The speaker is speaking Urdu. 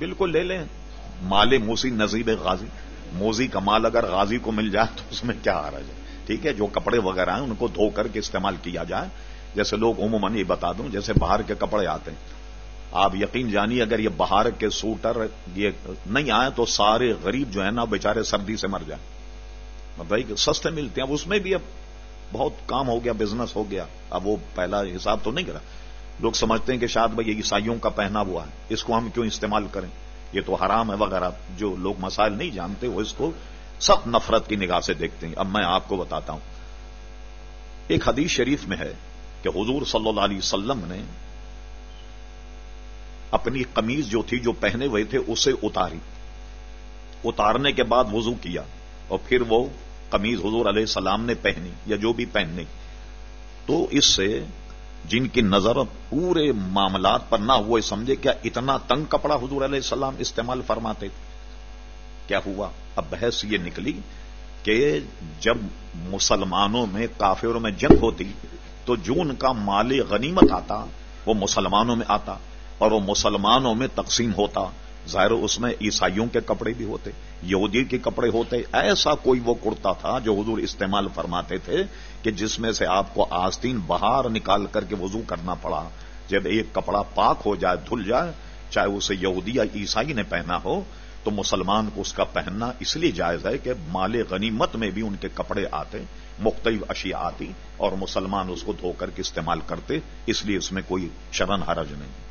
بالکل لے لیں۔ مال موسی نذیب غازی۔ موزی کا مال اگر غازی کو مل جائے تو اس میں کیا آ رہا ہے؟ ٹھیک ہے، جو کپڑے وغیرہ ہیں ان کو دھو کر کے استعمال کیا جائے۔ جیسے لوگ عموماً یہ بتا دوں، جیسے باہر کے کپڑے آتے ہیں۔ آپ یقین جانیے، اگر یہ باہر کے سوٹر یہ نہیں آئے تو سارے غریب جو ہے نا، بیچارے سردی سے مر جائیں۔ بھائی سستے ملتے ہیں۔ اب اس میں بھی اب بہت کام ہو گیا بزنس ہو گیا۔ اب وہ پہلا حساب تو نہیں کرا۔ لوگ سمجھتے ہیں کہ شاید بھائی عیسائیوں کا پہنا ہوا ہے، اس کو ہم کیوں استعمال کریں؟ یہ تو حرام ہے، وغیرہ۔ جو لوگ مسائل نہیں جانتے، وہ اس کو سخت نفرت کی نگاہ سے دیکھتے ہیں۔ اب میں آپ کو بتاتا ہوں۔ ایک حدیث شریف میں ہے کہ حضور صلی اللہ علیہ وسلم نے اپنی قمیض جو تھی، جو پہنے ہوئے تھے، اسے اتاری۔ اتارنے کے بعد وضو کیا اور پھر وہ قمیض حضور علیہ السلام نے پہنی یا جو بھی پہننی تو اس سے جن کی نظر پورے معاملات پر نہ ہوئے سمجھے کیا اتنا تنگ کپڑا حضور علیہ السلام استعمال فرماتے؟ تھے کیا ہوا؟ اب بحث یہ نکلی کہ جب مسلمانوں میں کافروں میں جنگ ہوتی تو جو ان کا مال غنیمت آتا، وہ مسلمانوں میں آتا اور وہ مسلمانوں میں تقسیم ہوتا ظاہر اس میں عیسائیوں کے کپڑے بھی ہوتے، یہودی کے کپڑے ہوتے، ایسا کوئی وہ کرتا تھا جو حضور استعمال فرماتے تھے کہ جس میں سے آپ کو آستین باہر نکال کر کے وضو کرنا پڑا۔ جب ایک کپڑا پاک ہو جائے، دھل جائے، چاہے اسے یہودی یا عیسائی نے پہنا ہو، تو مسلمان کو اس کا پہننا اس لیے جائز ہے کہ مال غنیمت میں بھی ان کے کپڑے آتے، مختلف اشیاء آتی اور مسلمان اس کو دھو کر کے استعمال کرتے، اس لیے اس میں کوئی شرن حرج نہیں۔